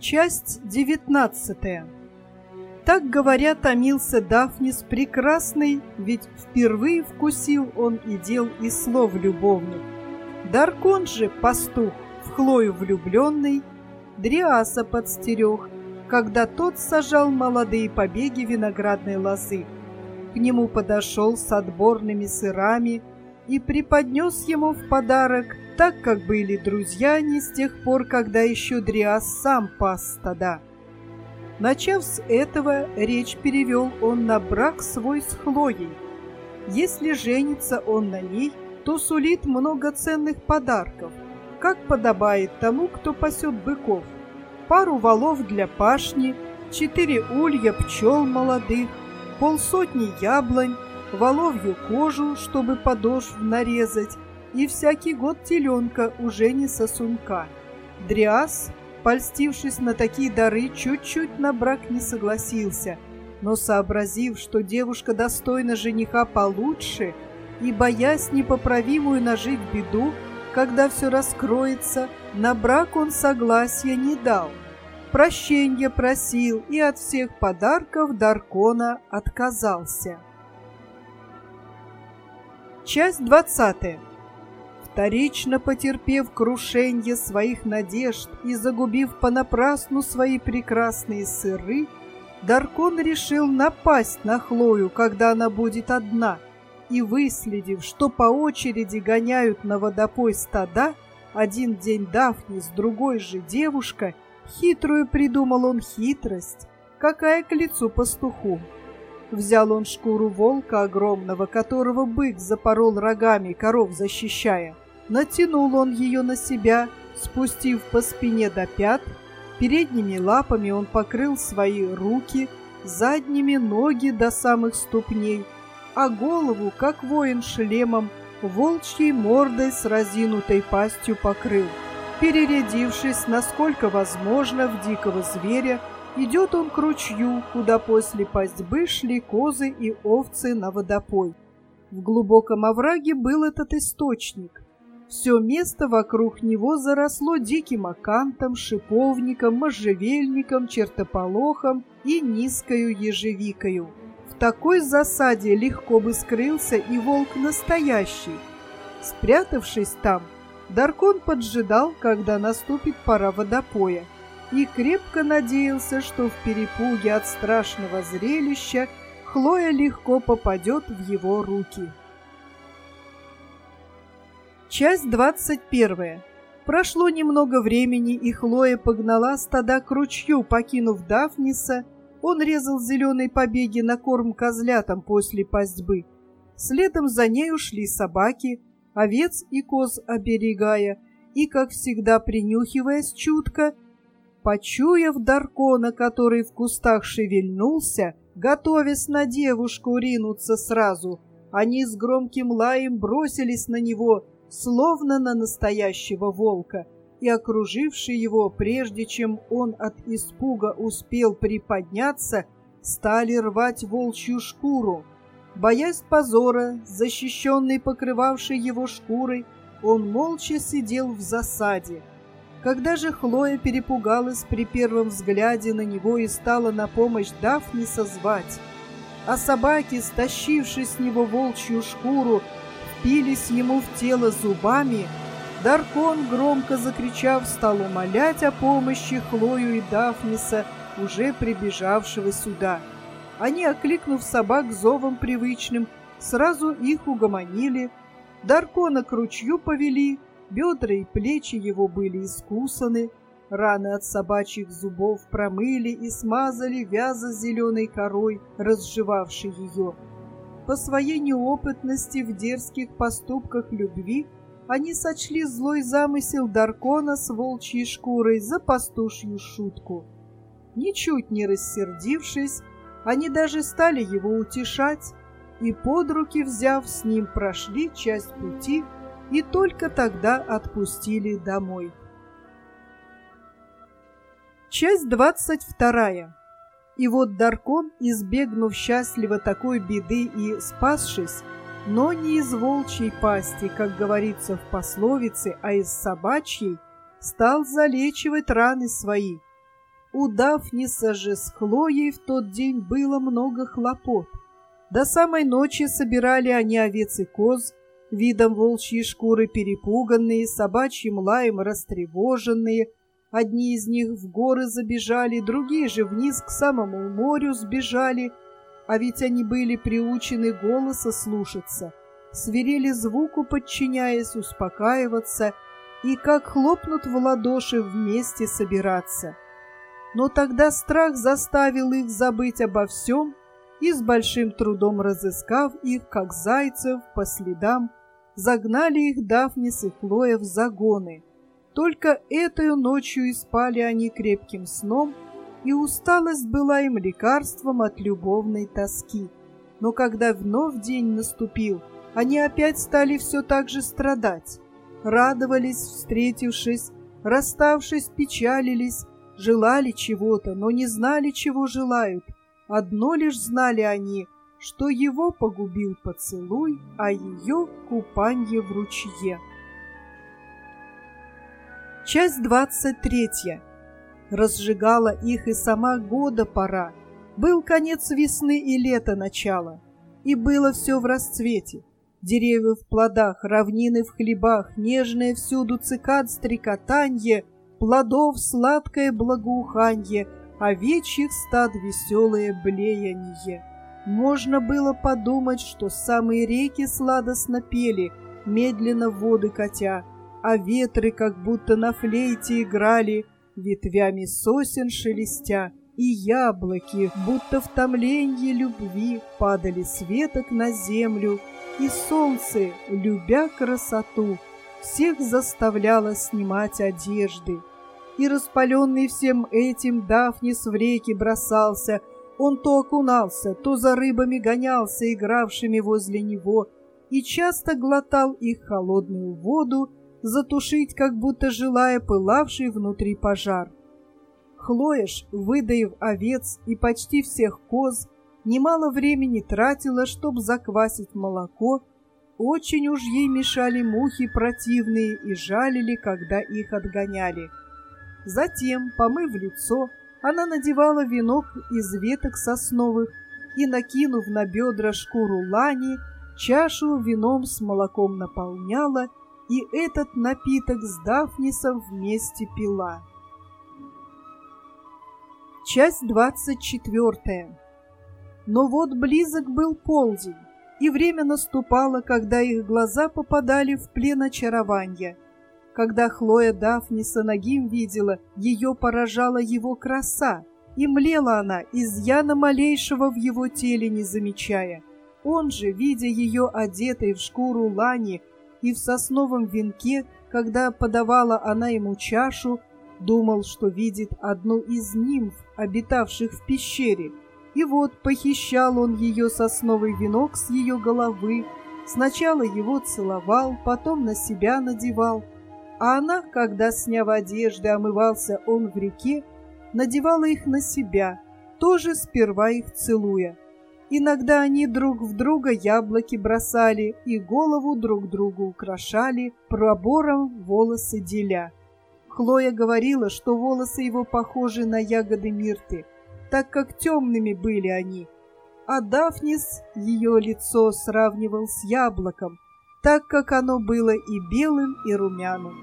Часть девятнадцатая. Так говоря, томился Дафнис прекрасный, ведь впервые вкусил он и дел и слов любовных. Даркон же, пастух, в Хлою влюбленный, Дриаса подстерег, когда тот сажал молодые побеги виноградной лозы. К нему подошел с отборными сырами и преподнес ему в подарок так как были друзья они с тех пор, когда еще Дриас сам пас стада. Начав с этого, речь перевел он на брак свой с Хлоей. Если женится он на ней, то сулит много ценных подарков, как подобает тому, кто пасет быков. Пару валов для пашни, четыре улья пчел молодых, полсотни яблонь, воловью кожу, чтобы подошв нарезать, и всякий год теленка уже не сосунка. Дриас, польстившись на такие дары, чуть-чуть на брак не согласился, но сообразив, что девушка достойна жениха получше, и, боясь непоправимую нажить беду, когда все раскроется, на брак он согласия не дал. Прощенья просил и от всех подарков Даркона отказался. Часть двадцатая. Вторично потерпев крушенье своих надежд и загубив понапрасну свои прекрасные сыры, Даркон решил напасть на Хлою, когда она будет одна, и, выследив, что по очереди гоняют на водопой стада, один день Дафни с другой же девушка, хитрую придумал он хитрость, какая к лицу пастуху. Взял он шкуру волка огромного, которого бык запорол рогами, коров защищая, Натянул он ее на себя, спустив по спине до пят, передними лапами он покрыл свои руки, задними ноги до самых ступней, а голову, как воин шлемом, волчьей мордой с разинутой пастью покрыл. Перерядившись, насколько возможно, в дикого зверя, идет он к ручью, куда после пастьбы шли козы и овцы на водопой. В глубоком овраге был этот источник, все место вокруг него заросло диким акантом, шиповником, можжевельником, чертополохом и низкою ежевикою. В такой засаде легко бы скрылся и волк настоящий. Спрятавшись там, Даркон поджидал, когда наступит пора водопоя, и крепко надеялся, что в перепуге от страшного зрелища Хлоя легко попадет в его руки. Часть двадцать первая. Прошло немного времени, и Хлоя погнала стада к ручью, покинув Дафниса. Он резал зеленые побеги на корм козлятам после пастьбы. Следом за ней ушли собаки, овец и коз оберегая, и, как всегда, принюхиваясь чутко, почуяв Даркона, который в кустах шевельнулся, готовясь на девушку ринуться сразу, они с громким лаем бросились на него — словно на настоящего волка, и окруживший его, прежде чем он от испуга успел приподняться, стали рвать волчью шкуру. Боясь позора, защищенный покрывавшей его шкурой, он молча сидел в засаде. Когда же Хлоя перепугалась при первом взгляде на него и стала на помощь Дафни созвать, а собаки, стащившие с него волчью шкуру, впились ему в тело зубами, Даркон, громко закричав, стал умолять о помощи Хлою и Дафниса, уже прибежавшего сюда. Они, окликнув собак зовом привычным, сразу их угомонили, Даркона к ручью повели, бедра и плечи его были искусаны, раны от собачьих зубов промыли и смазали вяза зеленой корой, разжевавшей ее. По своей неопытности в дерзких поступках любви они сочли злой замысел Даркона с волчьей шкурой за пастушью шутку. Ничуть не рассердившись, они даже стали его утешать и под руки взяв с ним прошли часть пути и только тогда отпустили домой. Часть двадцать вторая. И вот Даркон, избегнув счастливо такой беды и спасшись, но не из волчьей пасти, как говорится в пословице, а из собачьей, стал залечивать раны свои. У Дафниса же Хлоей в тот день было много хлопот. До самой ночи собирали они овец и коз, видом волчьей шкуры перепуганные, собачьим лаем растревоженные. Одни из них в горы забежали, другие же вниз к самому морю сбежали, а ведь они были приучены голоса слушаться, свирели звуку, подчиняясь, успокаиваться и, как хлопнут в ладоши, вместе собираться. Но тогда страх заставил их забыть обо всем и, с большим трудом разыскав их, как зайцев, по следам, загнали их Дафнис и Хлоя в загоны. Только этой ночью и спали они крепким сном, и усталость была им лекарством от любовной тоски. Но когда вновь день наступил, они опять стали все так же страдать. Радовались, встретившись, расставшись, печалились, желали чего-то, но не знали, чего желают. Одно лишь знали они, что его погубил поцелуй, а ее купанье в ручье. Часть двадцать третья. Разжигала их и сама года пора. Был конец весны и лето начало, и было все в расцвете. Деревья в плодах, равнины в хлебах, нежное всюду цикад стрекотанье, плодов сладкое благоуханье, овечьих стад веселое блеяние. Можно было подумать, что самые реки сладостно пели, медленно воды катя, а ветры как будто на флейте играли, ветвями сосен шелестя, и яблоки, будто в томленье любви, падали с веток на землю, и солнце, любя красоту, всех заставляло снимать одежды. И распаленный всем этим Дафнис в реки бросался — он то окунался, то за рыбами гонялся, игравшими возле него, и часто глотал их холодную воду, затушить, как будто желая пылавший внутри пожар. Хлоеш, выдаив овец и почти всех коз, немало времени тратила, чтобы заквасить молоко, очень уж ей мешали мухи противные и жалили, когда их отгоняли. Затем, помыв лицо, она надевала венок из веток сосновых и, накинув на бедра шкуру лани, чашу вином с молоком наполняла и этот напиток с Дафнисом вместе пила. Часть двадцать четвертая. Но вот близок был полдень, и время наступало, когда их глаза попадали в плен очарования — когда Хлоя Дафниса ногим видела, ее поражала его краса, и млела она, изъяна малейшего в его теле не замечая. Он же, видя ее одетой в шкуру лани и в сосновом венке, когда подавала она ему чашу, думал, что видит одну из нимф, обитавших в пещере. И вот похищал он ее сосновый венок с ее головы, сначала его целовал, потом на себя надевал, а она, когда, сняв одежды, омывался он в реке, надевала их на себя, тоже сперва их целуя. Иногда они друг в друга яблоки бросали и голову друг другу украшали, пробором волосы деля. Хлоя говорила, что волосы его похожи на ягоды мирты, так как темными были они, а Дафнис ее лицо сравнивал с яблоком, так как оно было и белым, и румяным.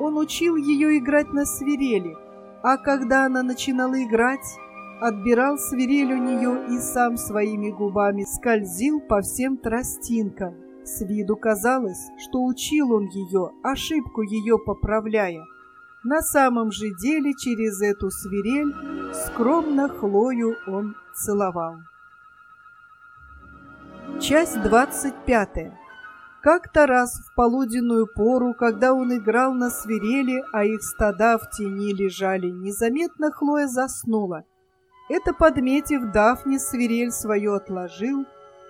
Он учил ее играть на свирели, а когда она начинала играть, отбирал свирель у нее и сам своими губами скользил по всем тростинкам. С виду казалось, что учил он ее, ошибку ее поправляя. На самом же деле через эту свирель скромно Хлою он целовал. Часть двадцать пятая. Как-то раз в полуденную пору, когда он играл на свирели, а их стада в тени лежали, незаметно Хлоя заснула. Это, подметив, Дафни свирель свою отложил,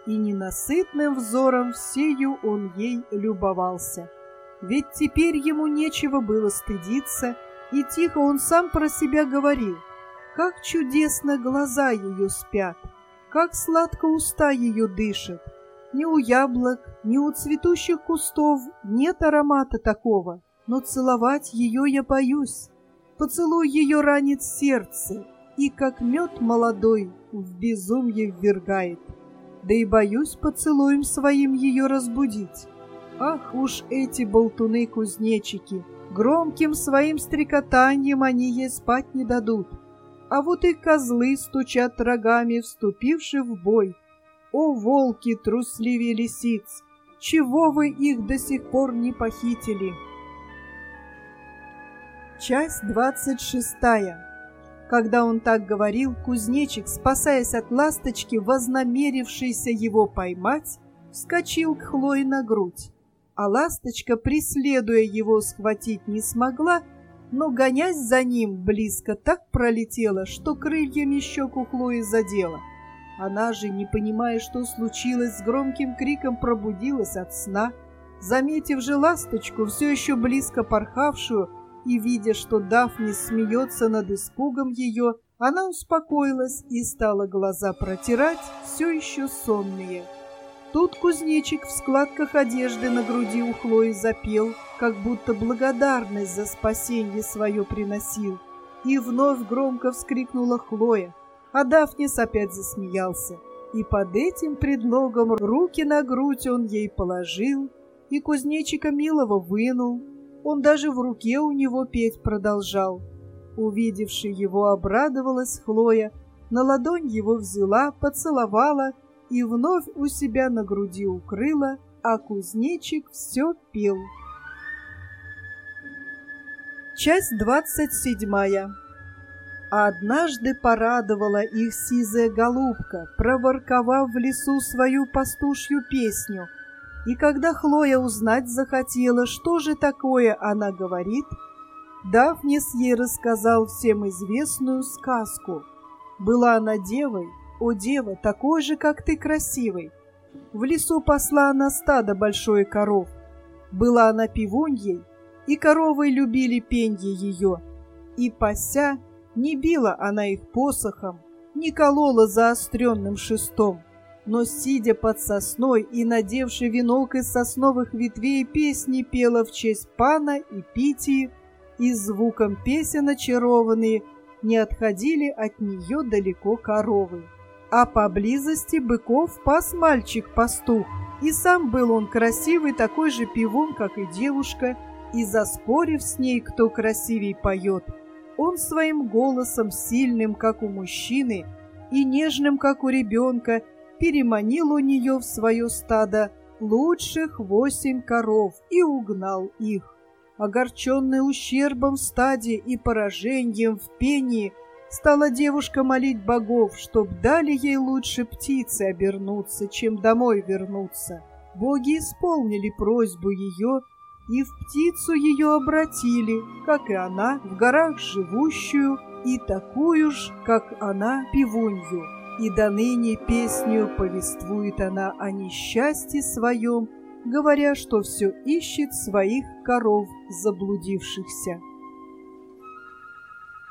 и ненасытным взором всею он ей любовался. Ведь теперь ему нечего было стыдиться, и тихо он сам про себя говорил, как чудесно глаза ее спят, как сладко уста ее дышат, ни у яблок, ни у цветущих кустов нет аромата такого, но целовать ее я боюсь. Поцелуй ее ранит сердце, и как мед молодой в безумье ввергает. Да и боюсь поцелуем своим ее разбудить. Ах уж эти болтуны-кузнечики, громким своим стрекотанием они ей спать не дадут. А вот и козлы стучат рогами, вступивши в бой. О, волки трусливее лисиц, чего вы их до сих пор не похитили? Часть двадцать шестая. Когда он так говорил, кузнечик, спасаясь от ласточки, вознамерившейся его поймать, вскочил к Хлое на грудь. А ласточка, преследуя его, схватить не смогла, но, гонясь за ним, близко так пролетела, что крыльями щеку Хлои задела. Она же, не понимая, что случилось, с громким криком пробудилась от сна. Заметив же ласточку, все еще близко порхавшую, и, видя, что Дафни смеется над испугом ее, она успокоилась и стала глаза протирать, все еще сонные. Тут кузнечик в складках одежды на груди у Хлои запел, как будто благодарность за спасение свое приносил. И вновь громко вскрикнула Хлоя, а Дафнис опять засмеялся. И под этим предлогом руки на грудь он ей положил, и кузнечика милого вынул. Он даже в руке у него петь продолжал. Увидевши его, обрадовалась Хлоя, на ладонь его взяла, поцеловала — и вновь у себя на груди укрыла, а кузнечик все пел. Часть двадцать седьмая. Однажды порадовала их сизая голубка, проворковав в лесу свою пастушью песню. И когда Хлоя узнать захотела, что же такое она говорит, Дафнис ей рассказал всем известную сказку. Была она девой, о, дева, такой же, как ты, красивый! В лесу посла она стадо большое коров. Была она пивуньей, и коровы любили пенье ее. И пася, не била она их посохом, не колола заостренным шестом, но, сидя под сосной и надевши венок из сосновых ветвей, песни пела в честь пана и Питии, и звуком песен очарованные не отходили от нее далеко коровы а поблизости быков пас мальчик-пастух. И сам был он красивый, такой же пивун, как и девушка, и, заспорив с ней, кто красивей поет, он своим голосом, сильным, как у мужчины, и нежным, как у ребенка, переманил у нее в свое стадо лучших восемь коров и угнал их. Огорченный ущербом в стаде и поражением в пении, Стала девушка молить богов, чтоб дали ей лучше птицы обернуться, чем домой вернуться. Боги исполнили просьбу ее и в птицу ее обратили, как и она, в горах живущую, и такую ж, как она, пивунью. И до ныне песню повествует она о несчастье своем, говоря, что все ищет своих коров заблудившихся.